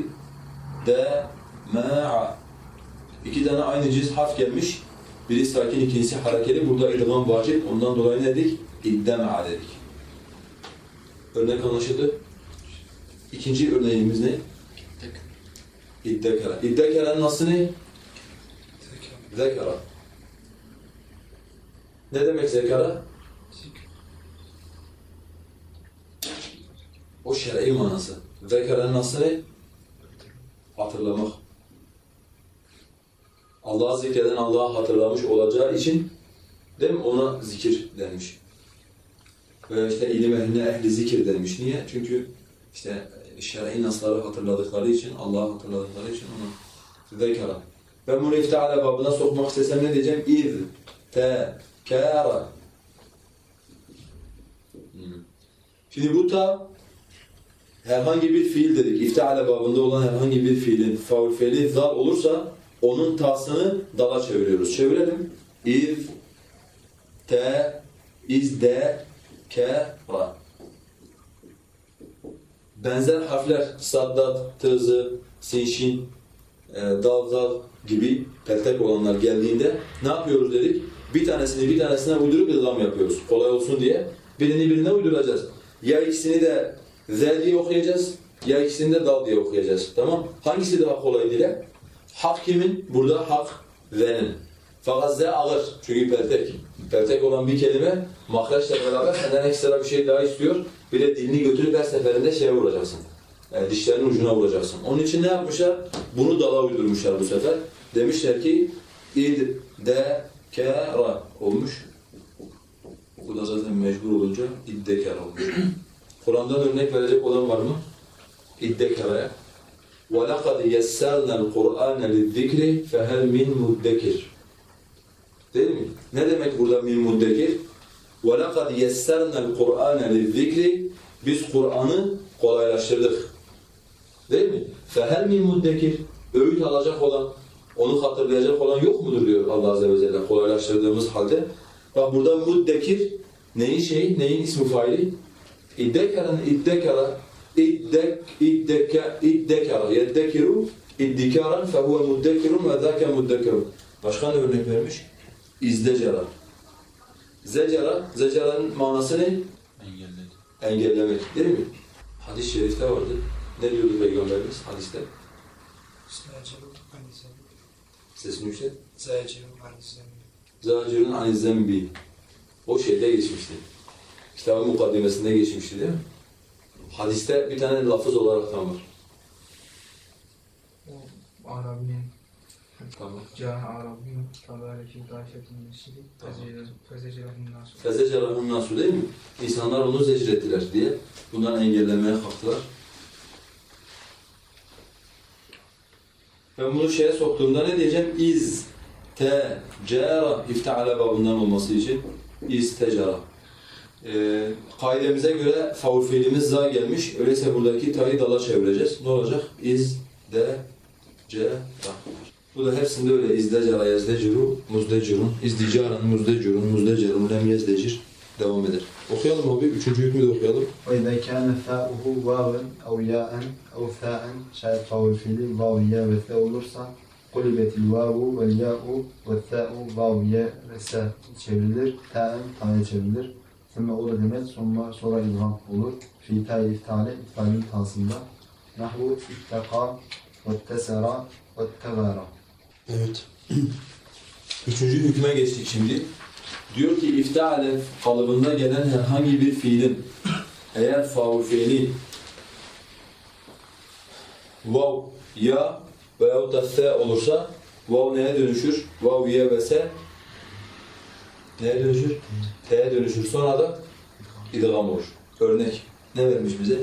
de, me'a. İki tane aynı cins harf gelmiş. Biri sakin, ikincisi harekeli. Burada idgam vacip. Ondan dolayı ne dedik? İddem'a dedik. Örnek anlaşıldı. İkinci örneğimiz ne? İddekara. İddekara'nın nasıl ne? Zekara. Ne demek zekara? O şer'i manası. Zekara'nın nasıl ne? Hatırlamak. Allah'ı zikreden Allah'ı hatırlamış olacağı için değil mi? Ona zikir denmiş. Ve işte ilim ehline ehli zikir denmiş. Niye? Çünkü işte şer'i nasları hatırladıkları için, Allah'ı hatırladıkları için ona zekara. Ben bunu iftiale babına sokmak istesem ne diyeceğim? İz, te, kâra. Hmm. Şimdi bu ta herhangi bir fiil dedik. İftiale babında olan herhangi bir fiilin faul fiili zal olursa onun tasını dala çeviriyoruz. Çevirelim. İz, te, izde, ke, ra. Benzer harfler saddat, tızı, sinşin, e, dal, gibi peltek olanlar geldiğinde ne yapıyoruz dedik? Bir tanesini bir tanesine uydurup idgam yapıyoruz. Kolay olsun diye. Birini birine uyduracağız. Ya ikisini de z diye okuyacağız, ya ikisini de dal diye okuyacağız. Tamam? Hangisi daha kolay dile? Hak kimin? Burada hak z'nin. Fakat z ağır. Çünkü peltek. Peltek olan bir kelime mahreçle beraber senden ekstra bir şey daha istiyor. Bir de dilini götürüp her seferinde şeye vuracaksın. Yani dişlerinin ucuna vuracaksın. Onun için ne yapmışlar? Bunu dala uydurmuşlar bu sefer. Demişler ki id, de, ke, ra olmuş. Bu da zaten mecbur olunca iddekar olmuş. Kur'an'dan örnek verecek olan var mı? İddekara'ya. وَلَقَدْ يَسَّرْنَا الْقُرْآنَ لِلذِّكْرِ فَهَلْ مِنْ مُدَّكِرٍ Değil mi? Ne demek burada min muddekir? وَلَقَدْ يَسَّرْنَا الْقُرْآنَ لِلذِّكْرِ Biz Kur'an'ı kolaylaştırdık. Değil mi? فَهَلْ مِنْ muddekir Öğüt alacak olan, onu hatırlayacak olan yok mudur diyor Allah Azze ve Celle kolaylaştırdığımız halde. Bak burada muddekir neyin şeyi, neyin ismi faili? İddekarın iddekara, iddek, iddeka, iddekara, yeddekiru, iddikaran fehuve muddekirun ve zâke muddekirun. Başka ne örnek vermiş? İzdecera. Zecera, zecera'nın manası ne? Engelledi. Engellemek değil mi? Hadis-i şerifte vardı. Ne diyordu Peygamberimiz hadiste? Sesini yükselt. Zacirun ani zembi. O şeyde geçmişti. Kitabın mukaddimesinde geçmişti değil mi? Hadiste bir tane lafız olarak tam var. O Arabinin Tamam. Câhe Arabinin Tabareki Gâşetin Mesili Fezecerahun Nasu. Değil mi? İnsanlar onu zecrettiler diye bundan engellemeye kalktılar. Ben bunu şeye soktuğumda ne diyeceğim? İz, te, cera, ifteale babından olması için iz, tecera Ee, kaidemize göre faul fiilimiz za gelmiş. Öyleyse buradaki ta'yı dala çevireceğiz. Ne olacak? İz, de, ce, ra. Bu da hepsinde öyle. İzdecera, yezdeciru, muzdecirun. İzdicaran, muzdecirun, muzdecerun, lem yezdecir. Devam eder. Okuyalım abi. Üçüncü hükmü de okuyalım. وإذا كان ثاؤه واوا أو ياء أو ثاء şayet faul fiili vav ya ve fe olursa kulibet vavu vel ya'u ve tha'u vav ya ve se çevrilir. Ta'en ta'ya çevrilir. Sümme olur demek sonra sonra ilham olur. Fi ta'i iftale iftalin tasında. Nahvu ittaka ve tesera ve tegara. Evet. Üçüncü hükme geçtik şimdi. Diyor ki ifteale kalıbında gelen herhangi bir fiilin eğer faul fiili vav, ya veyahut da se olursa vav neye dönüşür? Vav, ye ve se neye dönüşür? T'ye dönüşür. Sonra da idgam olur. Örnek. Ne vermiş bize?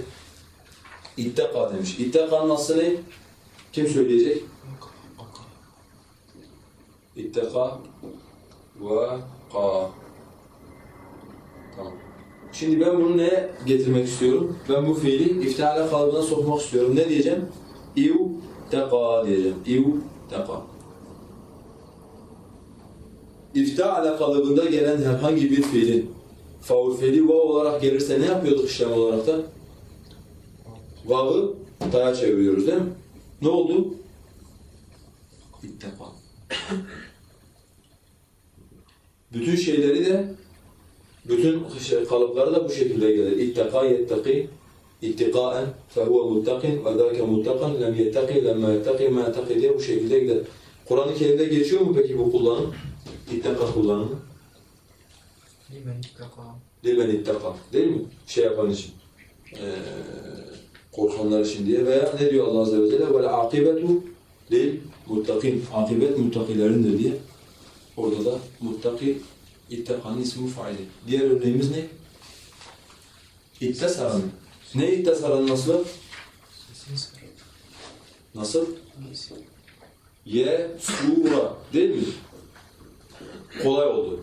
İtteka demiş. İtteka'nın nasıl ne? Kim söyleyecek? İtteka ve ka. Tamam. Şimdi ben bunu neye getirmek istiyorum? Ben bu fiili iftiale kalıbına sokmak istiyorum. Ne diyeceğim? İv teka diyeceğim. İv teka. İftiale kalıbında gelen herhangi bir fiilin faul fiili vav olarak gelirse ne yapıyorduk işlem olarak da? Vav'ı taya çeviriyoruz değil mi? Ne oldu? İttefa. Bütün şeyleri de bütün şey, kalıpları da bu şekilde gelir. İtteka yetteki ittikaen fehuve muttakin ve zâke muttakan lem yetteki lemme yetteki me yetteki diye bu şekilde gider. Kur'an-ı Kerim'de geçiyor mu peki bu kullanım? İtteka kullanımı. Limen ittaka. Limen itteka. Değil mi? Şey yapan için. Ee, korkanlar için diye. Veya ne diyor Allah Azze ve Celle? Ve akibetu lil muttakin. Akibet muttakilerin diye. Orada da muttaki ittekanın ismi faili. Diğer örneğimiz ne? İttesaran. Ne ittesaran nasıl? Nasıl? Ye, sura. Değil mi? Kolay oldu.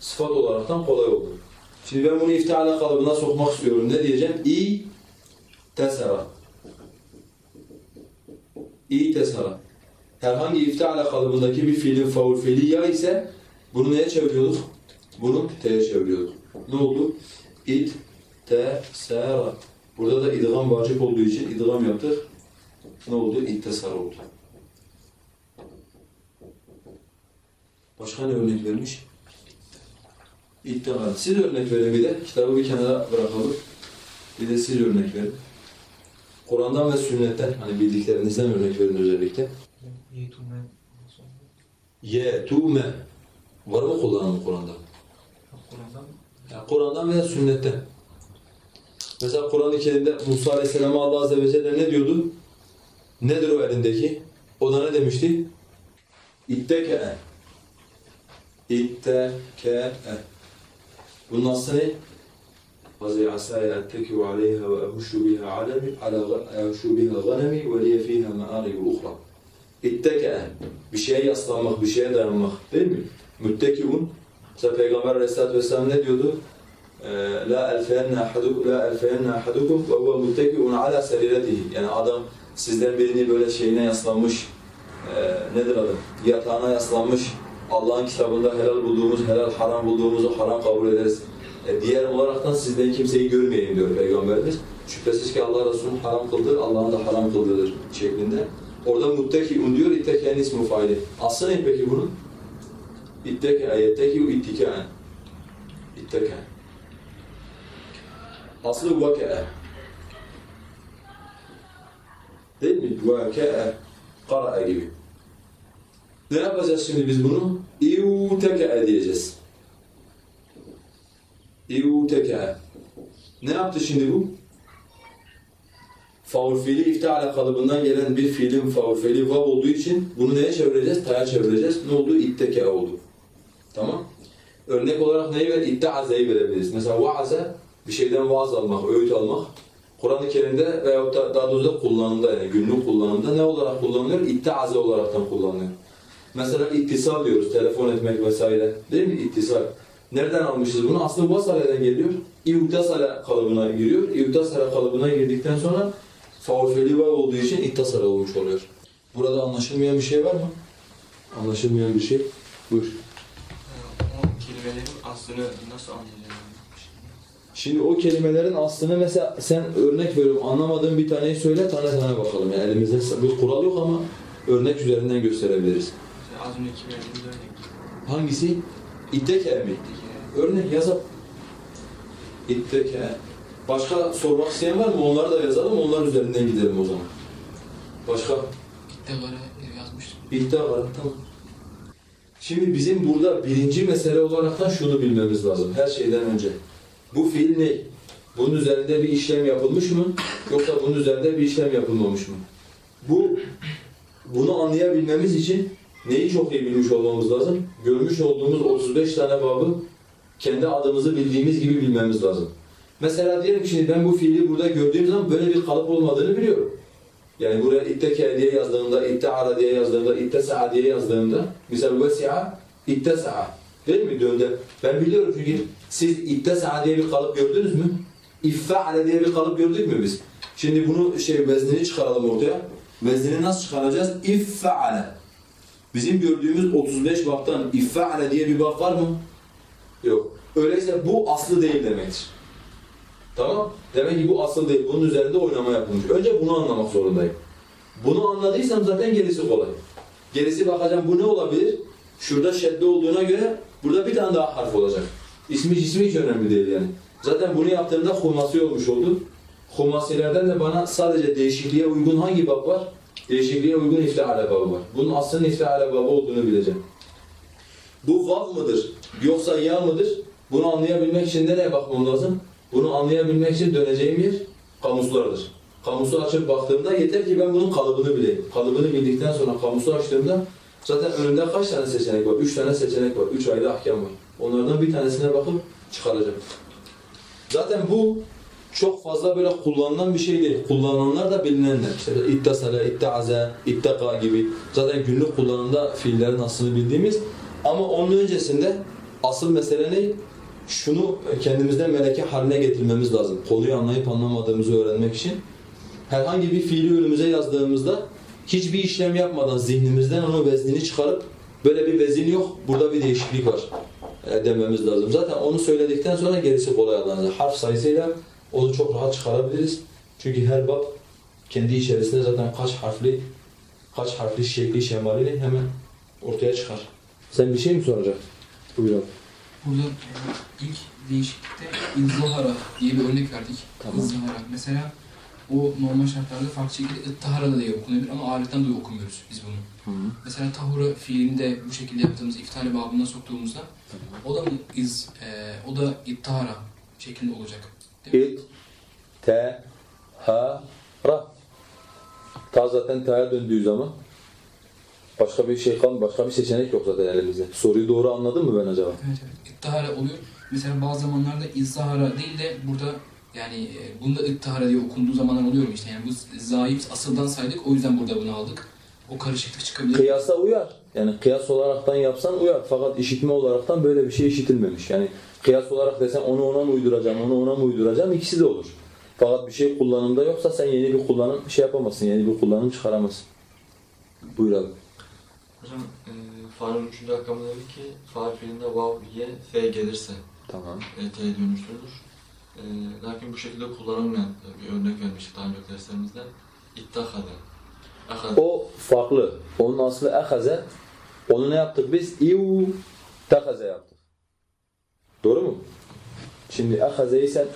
Sıfat olaraktan kolay oldu. Şimdi ben bunu iftiale kalıbına sokmak istiyorum. Ne diyeceğim? İ tesara. İ tesara. Herhangi iftiale kalıbındaki bir fiilin faul fiili ya ise bunu neye çeviriyorduk? Bunu t'ye çeviriyorduk. Ne oldu? İt tesara. Burada da idgam vacip olduğu için idgam yaptık. Ne oldu? İttesar oldu. Başka ne örnek vermiş? İttigal. Siz örnek verin bir de. Kitabı bir kenara bırakalım. Bir de siz örnek verin. Kur'an'dan ve sünnetten, hani bildiklerinizden örnek verin özellikle. Yetumen. Ye, tume. Var mı kullanımı Kur'an'da? Kur'an'dan Yani Kur'an'dan veya sünnetten. Mesela Kur'an-ı Kerim'de Musa Aleyhisselam'a Allah Azze ve Celle ne diyordu? Nedir o elindeki? O da ne demişti? İtteke'e. İttekâe. Bunun aslı ne? Hazır asaya ettekiu aleyha ve ehuşu biha alemi ehuşu biha ganemi ve liye fiha ma'aribu uhra. İttekâe. E. Bir şeye yaslanmak, bir şeye dayanmak değil mi? Müttekiun. Mesela Peygamber Aleyhisselatü Vesselam ne diyordu? E, la elfeyenna ahadukum la elfeyenna ahadukum ve huve müttekiun ala seriretihi. Yani adam sizden birini böyle şeyine yaslanmış. E, nedir adı? Yatağına yaslanmış Allah'ın kitabında helal bulduğumuz, helal haram bulduğumuzu haram kabul ederiz. E, diğer olaraktan sizden kimseyi görmeyin diyor Peygamberimiz. Şüphesiz ki Allah Resulü haram kıldı, Allah'ın da haram kıldığıdır şeklinde. Orada muttekiun diyor, itteke'nin ismi faili. Aslı ne peki bunun? İtteke, yettekiu ittikaen. İtteke. Aslı vake'e. Değil mi? Vake'e. Kara'a gibi. Ne yapacağız şimdi biz bunu? İvteke'e diyeceğiz. İvteke'e. Ne yaptı şimdi bu? Faul fiili iftiale kalıbından gelen bir fiilin faul fiili vav olduğu için bunu neye çevireceğiz? Taya çevireceğiz. Ne oldu? İtteke oldu. Tamam. Örnek olarak neyi ver? İtteaze'yi verebiliriz. Mesela vaaze bir şeyden vaaz almak, öğüt almak. Kur'an-ı Kerim'de veyahut da daha doğrusu da kullanımda yani günlük kullanımda ne olarak kullanılıyor? İtteaze olaraktan kullanılıyor. Mesela ittisal diyoruz, telefon etmek vesaire. Değil mi? İttisal. Nereden almışız bunu? Aslında vasale'den geliyor. İvtasale kalıbına giriyor. İvtasale kalıbına girdikten sonra faul fiili vav olduğu için ittasale olmuş oluyor. Burada anlaşılmayan bir şey var mı? Anlaşılmayan bir şey. Buyur. O kelimelerin aslını nasıl anlayacağım? Şimdi o kelimelerin aslını mesela sen örnek veriyorum anlamadığın bir taneyi söyle tane tane bakalım. Yani elimizde bir kural yok ama örnek üzerinden gösterebiliriz. Mesela az önceki verdiğimiz örnek. Hangisi? İtteke mi? İtteke. Örnek yazalım. İtteke. Başka sormak isteyen var mı? Onları da yazalım, onlar üzerinden gidelim o zaman. Başka? İttegara yazmıştım. İddia var, tamam. Şimdi bizim burada birinci mesele olaraktan şunu bilmemiz lazım her şeyden önce. Bu fiil ne? Bunun üzerinde bir işlem yapılmış mı? Yoksa bunun üzerinde bir işlem yapılmamış mı? Bu bunu anlayabilmemiz için neyi çok iyi bilmiş olmamız lazım? Görmüş olduğumuz 35 tane babı kendi adımızı bildiğimiz gibi bilmemiz lazım. Mesela diyelim ki şimdi ben bu fiili burada gördüğüm zaman böyle bir kalıp olmadığını biliyorum. Yani buraya itteke diye yazdığımda, itteara diye yazdığımda, ittesa'a diye yazdığımda, misal vesi'a, ittesa'a. Değil mi dönde? Ben biliyorum çünkü siz ittesa diye bir kalıp gördünüz mü? İffa'ale diye bir kalıp gördük mü biz? Şimdi bunu şey veznini çıkaralım ortaya. Veznini nasıl çıkaracağız? İffa'ale. Bizim gördüğümüz 35 baptan İffa'ale diye bir bap var mı? Yok. Öyleyse bu aslı değil demektir. Tamam? Demek ki bu asıl değil. Bunun üzerinde oynama yapılmış. Önce bunu anlamak zorundayım. Bunu anladıysam zaten gerisi kolay. Gerisi bakacağım bu ne olabilir? Şurada şedde olduğuna göre burada bir tane daha harf olacak. İsmi cismi hiç önemli değil yani. Zaten bunu yaptığımda humasi olmuş oldu. Humasilerden de bana sadece değişikliğe uygun hangi bab var? Değişikliğe uygun iftiale babı var. Bunun aslında iftiale babı olduğunu bileceğim. Bu vav mıdır yoksa ya mıdır? Bunu anlayabilmek için nereye bakmam lazım? Bunu anlayabilmek için döneceğim yer kamuslardır. Kamusu açıp baktığımda yeter ki ben bunun kalıbını bileyim. Kalıbını bildikten sonra kamusu açtığımda zaten önümde kaç tane seçenek var? Üç tane seçenek var. Üç ayrı ahkam var. Onlardan bir tanesine bakıp çıkaracağım. Zaten bu çok fazla böyle kullanılan bir şey değil. Kullananlar da bilinenler. İşte ittasale, ittaaze, ittaka gibi. Zaten günlük kullanımda fiillerin aslını bildiğimiz. Ama onun öncesinde asıl mesele ne? Şunu kendimizde meleke haline getirmemiz lazım. Konuyu anlayıp anlamadığımızı öğrenmek için. Herhangi bir fiili önümüze yazdığımızda hiçbir işlem yapmadan zihnimizden onun veznini çıkarıp böyle bir vezin yok, burada bir değişiklik var e, dememiz lazım. Zaten onu söyledikten sonra gerisi kolay alınacak. Harf sayısıyla onu çok rahat çıkarabiliriz. Çünkü her bab kendi içerisinde zaten kaç harfli, kaç harfli şekli şemaliyle hemen ortaya çıkar. Sen bir şey mi soracaksın? Buyur abi. Burada e, ilk değişiklikte izahara diye bir örnek verdik. Tamam. İzahara. Mesela o normal şartlarda farklı şekilde ittihara da diye okunabilir ama ayetten dolayı okumuyoruz biz bunu. Mesela tahura fiilini de bu şekilde yaptığımız iftihare babına soktuğumuzda o da iz, e, o da ittihara şeklinde olacak. İt, te, ha, ra. Ta zaten ta'ya döndüğü zaman başka bir şey kalmıyor, başka bir seçenek yok zaten elimizde. Soruyu doğru anladın mı ben acaba? Evet evet. İttihara oluyor. Mesela bazı zamanlarda izahara değil de burada yani e, bunda ittihara diye okunduğu zamanlar oluyor mu işte yani bu zayıf asıldan saydık o yüzden burada bunu aldık. O karışıklık çıkabilir. Kıyasa uyar. Yani kıyas olaraktan yapsan uyar. Fakat işitme olaraktan böyle bir şey işitilmemiş. Yani kıyas olarak desen onu ona mı uyduracağım, onu ona mı uyduracağım ikisi de olur. Fakat bir şey kullanımda yoksa sen yeni bir kullanım şey yapamazsın, yeni bir kullanım çıkaramazsın. Buyur abi. Hocam e, faalin üçüncü rakamı dedi ki faal fiilinde vav, ye, fe gelirse Tamam. e, t'ye dönüştürülür. E, lakin bu şekilde kullanılmayan bir örnek vermiştik daha önceki derslerimizde. İttakade. Akade. O farklı. Onun aslı ehaze. Onu ne yaptık biz? İu tehaze yaptık. Doğru mu? Şimdi ehazeyi sen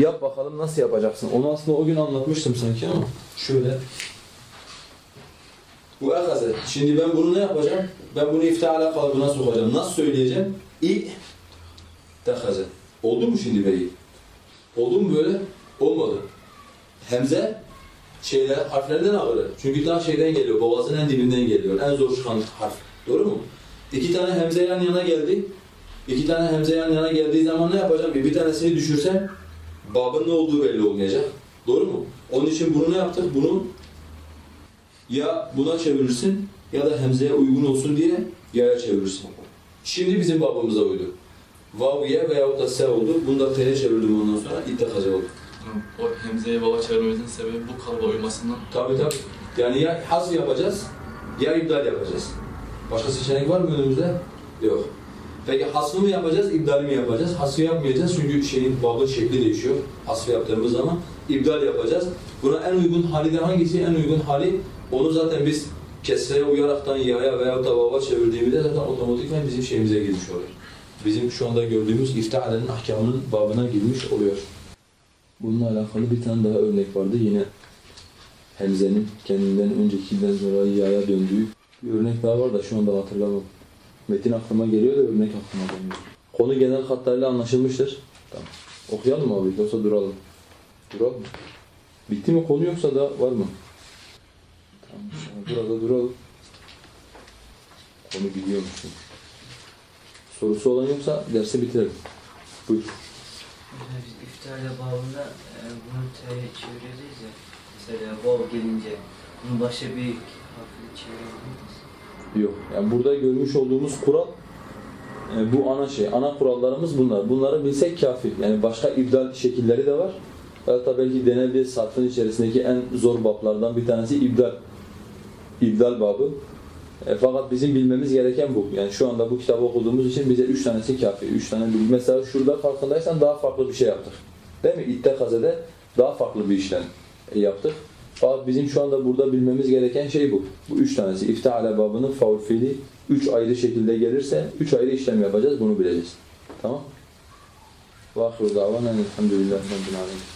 yap bakalım nasıl yapacaksın. Onu aslında o gün anlatmıştım sanki ama şöyle. Bu ehaze. Şimdi ben bunu ne yapacağım? Ben bunu iftihala kalıbına sokacağım. Nasıl söyleyeceğim? İ tehaze. Oldu mu şimdi beyi? Oldu mu böyle? Olmadı. Hemze şeyler, harflerden ağırı. Çünkü daha şeyden geliyor, boğazın en dibinden geliyor. En zor çıkan harf. Doğru mu? İki tane hemze yan yana geldi. İki tane hemze yan yana geldiği zaman ne yapacağım? Bir, tanesini düşürsem babın ne olduğu belli olmayacak. Doğru mu? Onun için bunu ne yaptık? Bunu ya buna çevirirsin ya da hemzeye uygun olsun diye yaya çevirirsin. Şimdi bizim babımıza uydu. Vav ye veyahut da se oldu. Bunu da t'ye çevirdim ondan sonra ittekaze oldu. O hemzeye baba çevirmemizin sebebi bu kalıba uymasından. Tabii tabii. Yani ya hasf yapacağız ya iptal yapacağız. Başka seçenek var mı önümüzde? Yok. Peki hasfı mı yapacağız, iptal mi yapacağız? Hasfı yapmayacağız çünkü şeyin babın şekli değişiyor. Hasfı yaptığımız zaman iptal yapacağız. Buna en uygun hali de hangisi? En uygun hali onu zaten biz kesreye uyaraktan yaya veyahut da baba çevirdiğimizde zaten otomatikman bizim şeyimize girmiş oluyor. Bizim şu anda gördüğümüz iftihalenin ahkamının babına girmiş oluyor. Bununla alakalı bir tane daha örnek vardı. Yine Hemze'nin kendinden öncekinden sonra yaya döndüğü bir örnek daha var da şu anda hatırlamam. Metin aklıma geliyor da örnek aklıma gelmiyor. Konu genel hatlarıyla anlaşılmıştır. Tamam. Okuyalım mı abi yoksa duralım? Duralım. Bitti mi konu yoksa da var mı? Tamam. Burada duralım. Konu gidiyormuş. Sorusu olan yoksa dersi bitirelim. Buyur. Biz iftihare babında e, bunu çeviriyoruz ya. Mesela vav gelince bunu başka bir harfle çevirebilir miyiz? Yok. Yani burada görmüş olduğumuz kural E, bu ana şey, ana kurallarımız bunlar. Bunları bilsek kafi. Yani başka ibdal şekilleri de var. Hatta belki denebilir sarfın içerisindeki en zor bablardan bir tanesi ibdal. İbdal babı. E, fakat bizim bilmemiz gereken bu. Yani şu anda bu kitabı okuduğumuz için bize üç tanesi kafi. Üç tane bilgi. Mesela şurada farkındaysan daha farklı bir şey yaptık. Değil mi? İttekazede daha farklı bir işlem e, yaptık. Fakat bizim şu anda burada bilmemiz gereken şey bu. Bu üç tanesi. İftihale babının faul fiili üç ayrı şekilde gelirse üç ayrı işlem yapacağız. Bunu bileceğiz. Tamam? Ahiru davana elhamdülillahi rabbil alemin.